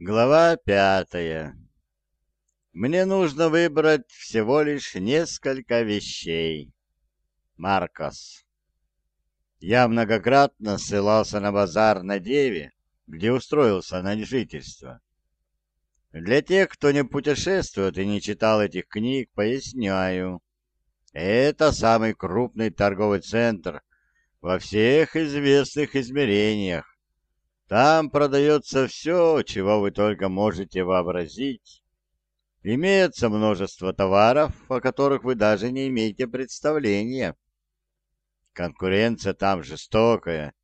Глава пятая. Мне нужно выбрать всего лишь несколько вещей. Маркос. Я многократно ссылался на базар на Деве, где устроился на жительство. Для тех, кто не путешествует и не читал этих книг, поясняю. Это самый крупный торговый центр во всех известных измерениях там продается все, чего вы только можете вообразить. Имеется множество товаров, о которых вы даже не имеете представления. Конкуренция там жестокая,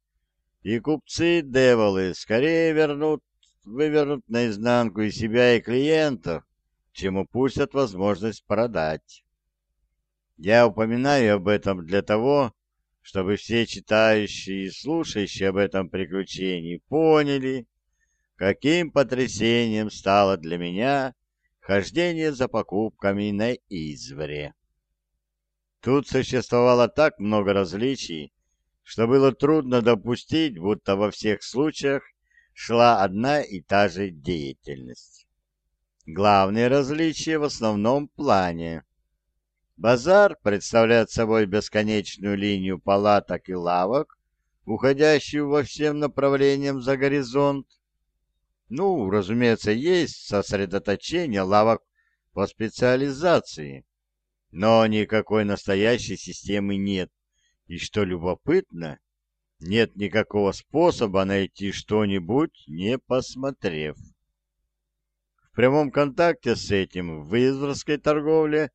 и купцы-деволы скорее вернут, вывернут наизнанку и себя, и клиентов, чем упустят возможность продать. Я упоминаю об этом для того, чтобы все читающие и слушающие об этом приключении поняли, каким потрясением стало для меня хождение за покупками на Извре. Тут существовало так много различий, что было трудно допустить, будто во всех случаях шла одна и та же деятельность. Главные различия в основном плане. Базар представляет собой бесконечную линию палаток и лавок, уходящую во всем направлениям за горизонт. Ну, разумеется, есть сосредоточение лавок по специализации, но никакой настоящей системы нет. И что любопытно, нет никакого способа найти что-нибудь, не посмотрев. В прямом контакте с этим в изворской торговле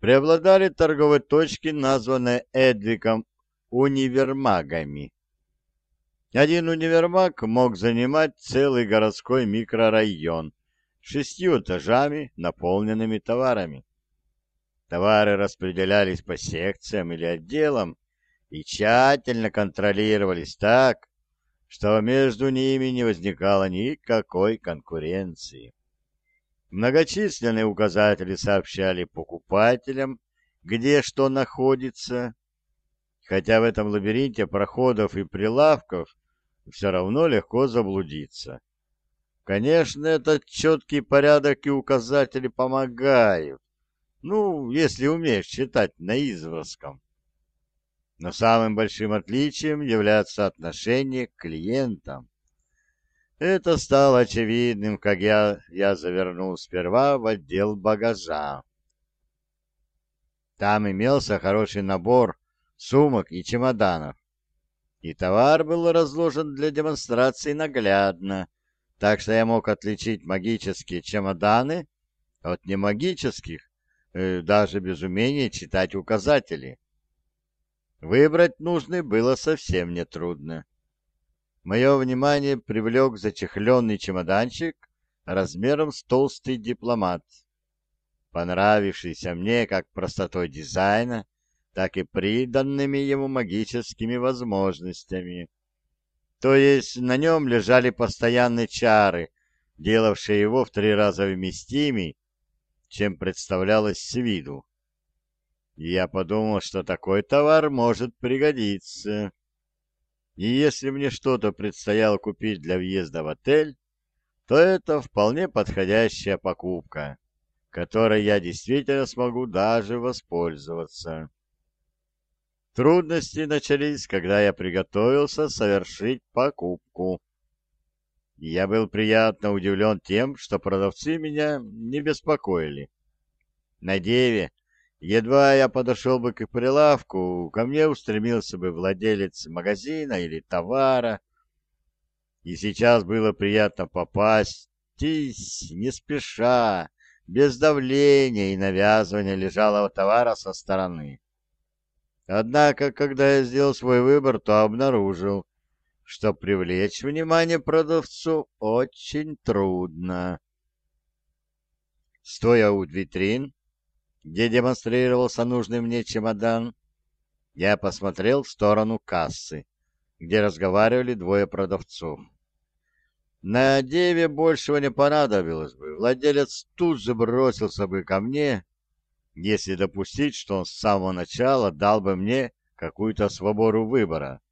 преобладали торговые точки, названные Эдвиком универмагами. Один универмаг мог занимать целый городской микрорайон шестью этажами, наполненными товарами. Товары распределялись по секциям или отделам и тщательно контролировались так, что между ними не возникало никакой конкуренции. Многочисленные указатели сообщали покупателям, где что находится, хотя в этом лабиринте проходов и прилавков все равно легко заблудиться. Конечно, этот четкий порядок и указатели помогают, ну, если умеешь читать на изворском. Но самым большим отличием является отношение к клиентам. Это стало очевидным, как я, я завернул сперва в отдел багажа. Там имелся хороший набор сумок и чемоданов. И товар был разложен для демонстрации наглядно, так что я мог отличить магические чемоданы от немагических, э, даже без умения читать указатели. Выбрать нужный было совсем нетрудно. Мое внимание привлек зачехленный чемоданчик размером с толстый дипломат, понравившийся мне как простотой дизайна, так и приданными ему магическими возможностями. То есть на нем лежали постоянные чары, делавшие его в три раза вместимей, чем представлялось с виду. Я подумал, что такой товар может пригодиться. И если мне что-то предстояло купить для въезда в отель, то это вполне подходящая покупка, которой я действительно смогу даже воспользоваться. Трудности начались, когда я приготовился совершить покупку. я был приятно удивлен тем, что продавцы меня не беспокоили. На Деве Едва я подошел бы к прилавку, ко мне устремился бы владелец магазина или товара. И сейчас было приятно попасть, не спеша, без давления и навязывания лежалого товара со стороны. Однако, когда я сделал свой выбор, то обнаружил, что привлечь внимание продавцу очень трудно. Стоя у витрин, где демонстрировался нужный мне чемодан, я посмотрел в сторону кассы, где разговаривали двое продавцов. На деве большего не понадобилось бы. Владелец тут же бросился бы ко мне, если допустить, что он с самого начала дал бы мне какую-то свободу выбора.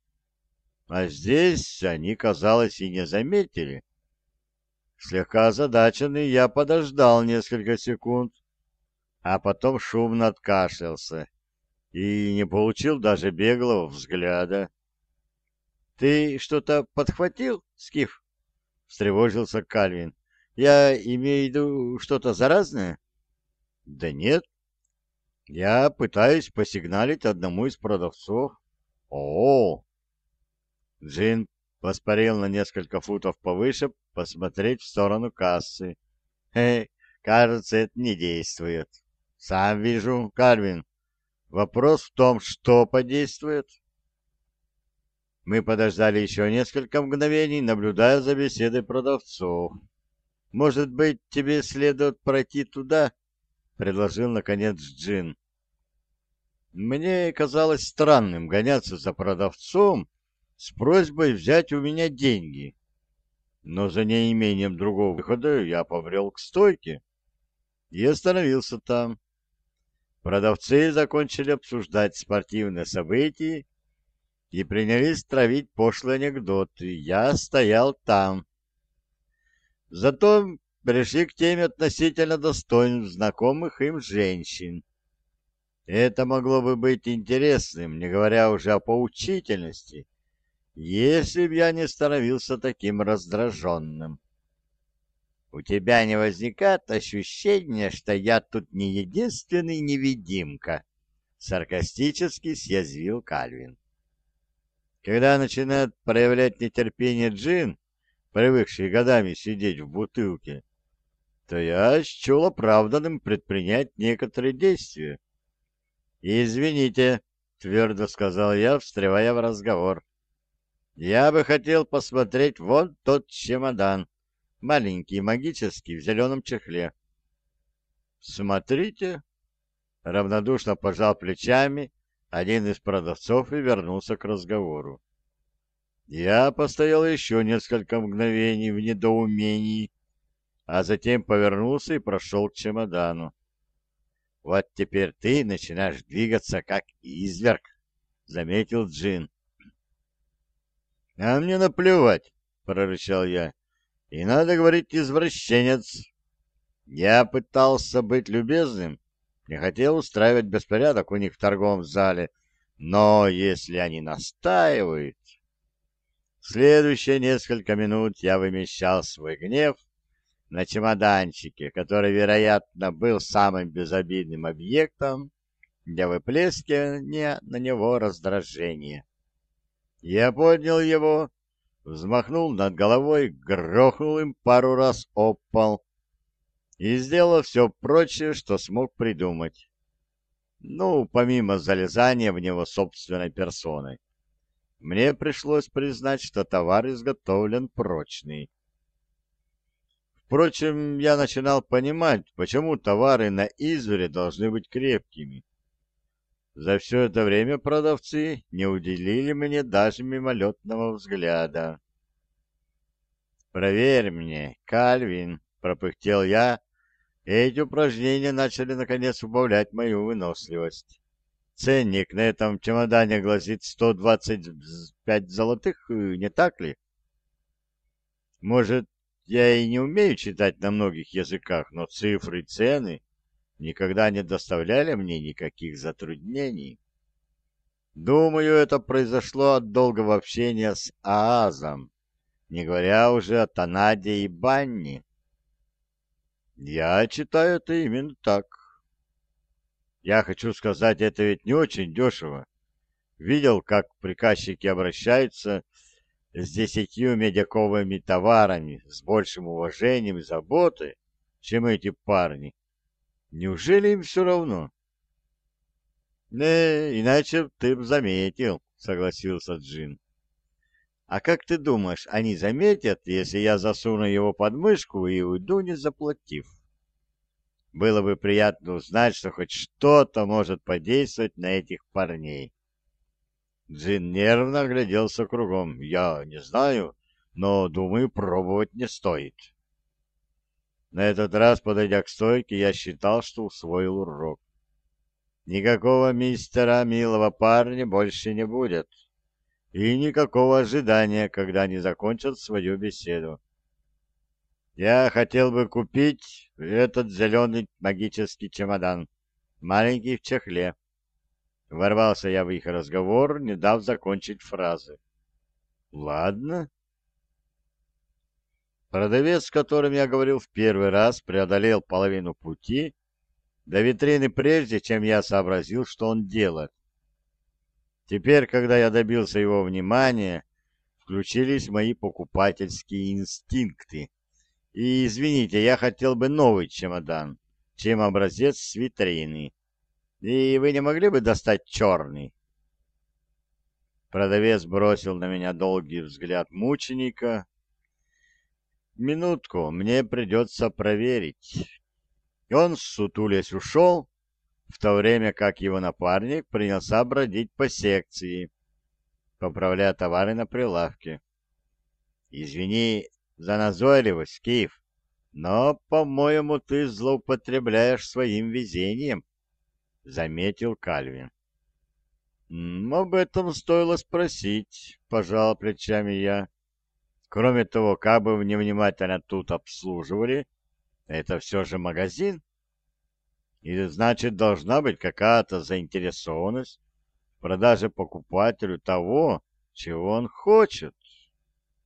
А здесь они, казалось, и не заметили. Слегка озадаченный, я подождал несколько секунд, а потом шумно откашлялся и не получил даже беглого взгляда. — Ты что-то подхватил, Скиф? — встревожился Кальвин. — Я имею в виду что-то заразное? — Да нет. Я пытаюсь посигналить одному из продавцов. — О! Джин воспарил на несколько футов повыше посмотреть в сторону кассы. Кажется, это не действует. Сам вижу, Кальвин. Вопрос в том, что подействует. Мы подождали еще несколько мгновений, наблюдая за беседой продавцов. «Может быть, тебе следует пройти туда?» — предложил, наконец, Джин. Мне казалось странным гоняться за продавцом с просьбой взять у меня деньги. Но за неимением другого выхода я побрел к стойке и остановился там. Продавцы закончили обсуждать спортивные события и принялись травить пошлые анекдоты. Я стоял там. Зато пришли к теме относительно достоинств знакомых им женщин. Это могло бы быть интересным, не говоря уже о поучительности, если б я не становился таким раздраженным. У тебя не возникает ощущения, что я тут не единственный невидимка? Саркастически съязвил Кальвин. Когда начинает проявлять нетерпение джин, привыкший годами сидеть в бутылке, то я счел оправданным предпринять некоторые действия. «Извините», — твердо сказал я, встревая в разговор. «Я бы хотел посмотреть вон тот чемодан, маленький, магический, в зеленом чехле». «Смотрите», — равнодушно пожал плечами один из продавцов и вернулся к разговору. Я постоял еще несколько мгновений в недоумении, а затем повернулся и прошел к чемодану. «Вот теперь ты начинаешь двигаться, как изверг», — заметил Джин. «А мне наплевать», — прорычал я. «И надо говорить извращенец». Я пытался быть любезным, не хотел устраивать беспорядок у них в торговом зале, но если они настаивают... Следующие несколько минут я вымещал свой гнев на чемоданчике, который, вероятно, был самым безобидным объектом для выплескивания на него раздражения. Я поднял его, взмахнул над головой, грохнул им пару раз об пол и сделал все прочее, что смог придумать. Ну, помимо залезания в него собственной персоной. Мне пришлось признать, что товар изготовлен прочный. Впрочем, я начинал понимать, почему товары на извере должны быть крепкими. За все это время продавцы не уделили мне даже мимолетного взгляда. «Проверь мне, Кальвин», — пропыхтел я, эти упражнения начали, наконец, убавлять мою выносливость. Ценник на этом чемодане гласит 125 золотых, не так ли? Может, я и не умею читать на многих языках, но цифры цены никогда не доставляли мне никаких затруднений. Думаю, это произошло от долгого общения с Аазом, не говоря уже о Танаде и Банни. Я читаю это именно так. Я хочу сказать, это ведь не очень дешево. Видел, как приказчики обращаются с десятью медяковыми товарами с большим уважением и заботой, чем эти парни. Неужели им все равно? — Не, иначе ты б заметил, — согласился Джин. — А как ты думаешь, они заметят, если я засуну его под мышку и уйду, не заплатив? Было бы приятно узнать, что хоть что-то может подействовать на этих парней. Джин нервно огляделся кругом. «Я не знаю, но, думаю, пробовать не стоит». На этот раз, подойдя к стойке, я считал, что усвоил урок. Никакого мистера милого парня больше не будет. И никакого ожидания, когда они закончат свою беседу. Я хотел бы купить этот зеленый магический чемодан, маленький в чехле. Ворвался я в их разговор, не дав закончить фразы. Ладно. Продавец, с которым я говорил в первый раз, преодолел половину пути до витрины прежде, чем я сообразил, что он делает. Теперь, когда я добился его внимания, включились мои покупательские инстинкты. И, извините, я хотел бы новый чемодан, чем образец с витрины. И вы не могли бы достать черный? Продавец бросил на меня долгий взгляд мученика. Минутку, мне придется проверить. И он, сутулясь, ушел, в то время как его напарник принялся бродить по секции, поправляя товары на прилавке. «Извини за назойливость, Киев, но, по-моему, ты злоупотребляешь своим везением», — заметил Кальвин. «Об этом стоило спросить», — пожал плечами я. «Кроме того, как бы невнимательно тут обслуживали, это все же магазин». И значит, должна быть какая-то заинтересованность в продаже покупателю того, чего он хочет.